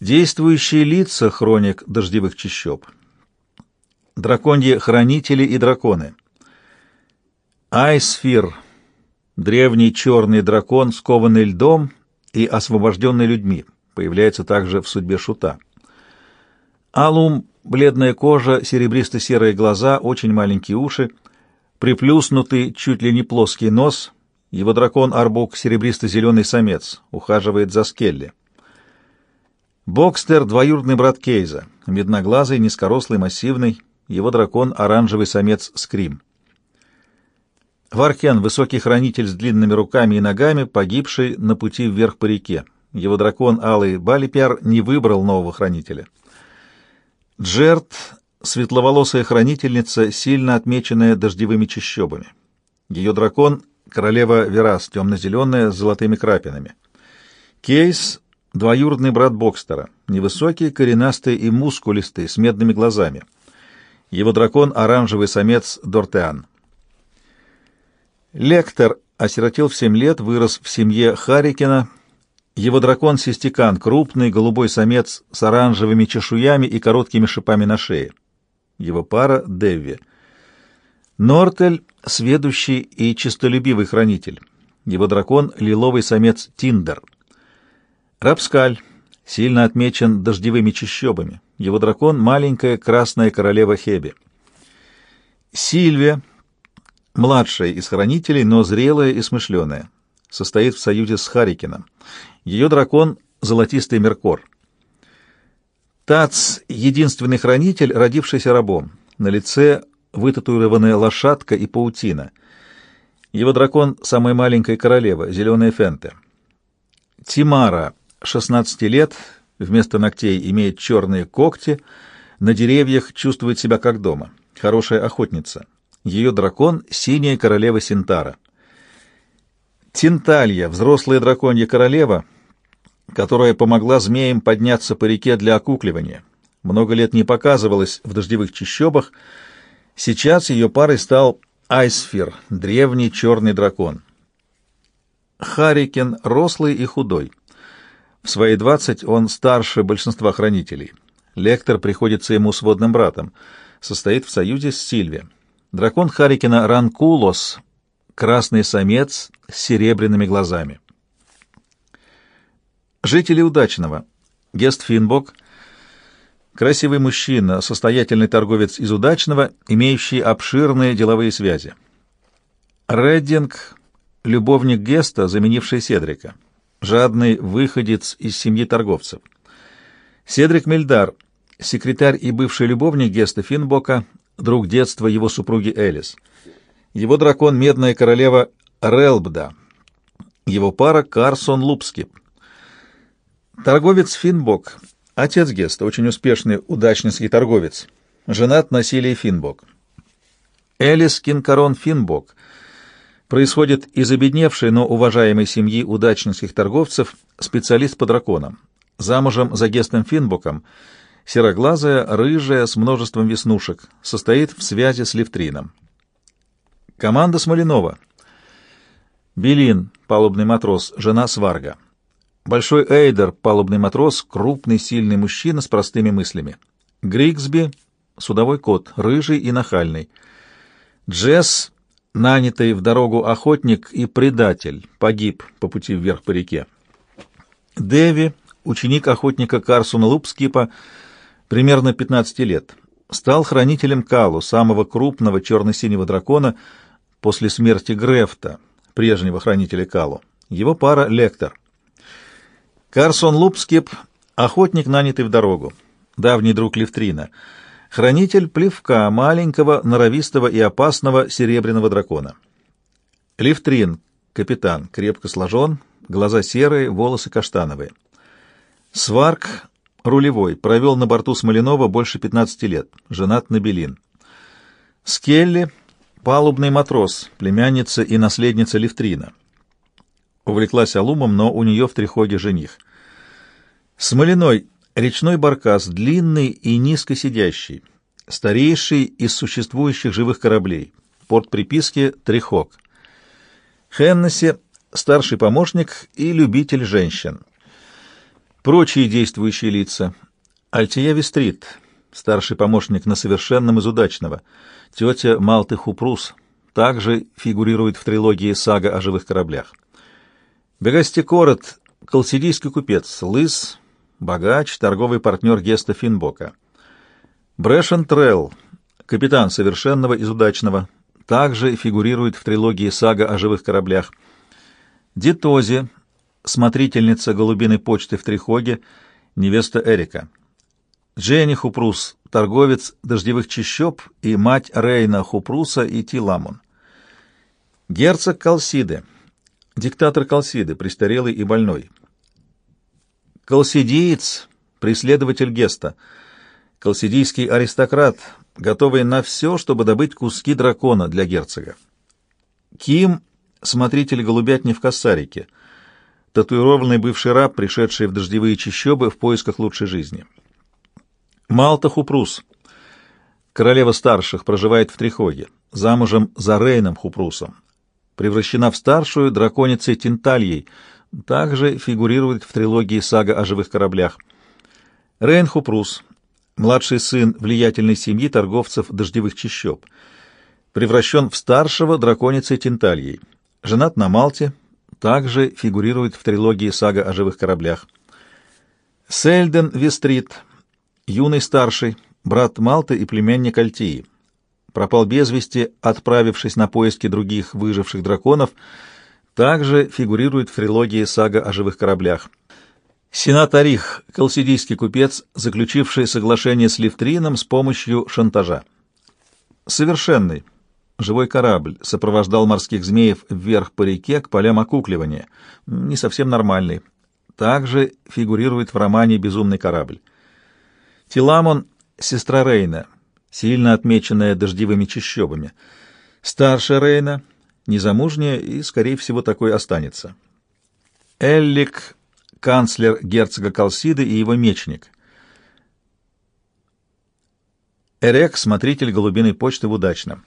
Действующие лица хроник дождевых чащоб. Драконьи хранители и драконы. Айсфир, древний черный дракон, скованный льдом и освобожденный людьми, появляется также в судьбе Шута. Алум, бледная кожа, серебристо-серые глаза, очень маленькие уши, приплюснутый, чуть ли не плоский нос, его дракон Арбук, серебристо-зеленый самец, ухаживает за Скелли. Бокстер — двоюродный брат Кейза, медноглазый, низкорослый, массивный, его дракон — оранжевый самец Скрим. Варкен — высокий хранитель с длинными руками и ногами, погибший на пути вверх по реке. Его дракон Алый Балипер не выбрал нового хранителя. Джерт — светловолосая хранительница, сильно отмеченная дождевыми чащобами. Ее дракон — королева Верас, темно-зеленая, с золотыми крапинами. Кейс — двоюродный брат Бокстера, невысокий, коренастый и мускулистый, с медными глазами. Его дракон — оранжевый самец Дортеан. Лектор осиротел в семь лет, вырос в семье Харикина, его дракон Систикан, крупный голубой самец с оранжевыми чешуями и короткими шипами на шее. Его пара — Девви. Нортель — сведущий и честолюбивый хранитель. Его дракон — лиловый самец Тиндер. Рапскаль сильно отмечен дождевыми чащобами. Его дракон — маленькая красная королева Хеби. Сильвия — младшая из хранителей, но зрелая и смышленая. Состоит в союзе с Харикином. Ее дракон — золотистый Меркор. Тац — единственный хранитель, родившийся рабом. На лице вытатуированная лошадка и паутина. Его дракон — самая маленькая королева, зеленая Фенте. Тимара, 16 лет, вместо ногтей имеет черные когти, на деревьях чувствует себя как дома. Хорошая охотница. Ее дракон — синяя королева Синтара. Тинталья, взрослая драконья королева — которая помогла змеям подняться по реке для окукливания. Много лет не показывалась в дождевых чащобах. Сейчас ее парой стал Айсфир, древний черный дракон. Харикен рослый и худой. В свои двадцать он старше большинства хранителей. Лектор приходится ему сводным братом. Состоит в союзе с Сильви. Дракон Харикена Ранкулос, красный самец с серебряными глазами. Жители Удачного. Гест Финбок. Красивый мужчина, состоятельный торговец из Удачного, имеющий обширные деловые связи. Реддинг. Любовник Геста, заменивший Седрика. Жадный выходец из семьи торговцев. Седрик Мельдар. Секретарь и бывший любовник Геста Финбока, друг детства его супруги Элис. Его дракон — медная королева Релбда. Его пара — Карсон Лупскип. Торговец Финбок, отец Геста, очень успешный удачнический торговец, женат на Силии Финбок. Элис Кинкарон Финбок происходит из обедневшей, но уважаемой семьи удачнических торговцев, специалист по драконам. Замужем за Гестом Финбоком, сероглазая, рыжая, с множеством веснушек, состоит в связи с Левтрином. Команда Смоленова. Белин, палубный матрос, жена Сварга. Большой Эйдер, палубный матрос, крупный, сильный мужчина с простыми мыслями. Григсби — судовой кот, рыжий и нахальный. Джесс, нанятый в дорогу охотник и предатель, погиб по пути вверх по реке. Дэви, ученик охотника Карсуна Лупскипа, примерно 15 лет, стал хранителем Калу, самого крупного черно-синего дракона, после смерти Грефта, прежнего хранителя Калу. Его пара — Лектор. Карсон Лупскип — охотник, нанятый в дорогу, давний друг Левтрина, хранитель плевка, маленького, норовистого и опасного серебряного дракона. Левтрин, капитан, крепко сложен, глаза серые, волосы каштановые. Сварк, рулевой, провел на борту Смоленова больше 15 лет, женат на Белин. Скелли, палубный матрос, племянница и наследница Левтрина. Увлеклась Алумом, но у нее в трихоге жених. Смоляной речной баркас, длинный и низко сидящий, старейший из существующих живых кораблей. Порт приписки Трихок. Хеннесси — старший помощник и любитель женщин. Прочие действующие лица. Альтия Вестрит, старший помощник на совершенном из удачного. Тетя Малты Хупрус также фигурирует в трилогии «Сага о живых кораблях». Бегасти Корот, колсидийский купец, лыс, богач, торговый партнер Геста Финбока. Брэшен Трелл, капитан совершенного из удачного, также фигурирует в трилогии «Сага о живых кораблях». Дитози, смотрительница голубиной почты в Трихоге, невеста Эрика. Дженни Хупрус, торговец дождевых чащоб, и мать Рейна Хупруса и Тиламун. Герцог Калсиды, диктатор Калсиды, престарелый и больной. Калсидиец, преследователь Геста. Калсидийский аристократ, готовый на все, чтобы добыть куски дракона для герцога. Ким, смотритель голубятни в Кассарике, татуированный бывший раб, пришедший в дождевые чащобы в поисках лучшей жизни. Малта Хупрус, королева старших, проживает в Трихоге, замужем за Рейном Хупрусом, превращена в старшую драконицей Тинтальей, также фигурирует в трилогии «Сага о живых кораблях». Рейн Хупрус, младший сын влиятельной семьи торговцев дождевых чащоб, превращен в старшего драконицей Тинтальей, женат на Малте, также фигурирует в трилогии «Сага о живых кораблях». Сельден Вестрит, юный старший, брат Малты и племянник Альтии, пропал без вести, отправившись на поиски других выживших драконов, также фигурирует в трилогии «Сага о живых кораблях». Сенат Арих, колсидийский купец, заключивший соглашение с Левтрином с помощью шантажа. Совершенный. Живой корабль сопровождал морских змеев вверх по реке к полям окукливания. Не совсем нормальный. Также фигурирует в романе «Безумный корабль». Тиламон — сестра Рейна, сильно отмеченная дождевыми чащобами. Старшая Рейна, незамужняя и, скорее всего, такой останется. Эллик канцлер герцога Калсиды и его мечник. Эрек — смотритель голубиной почты в Удачном.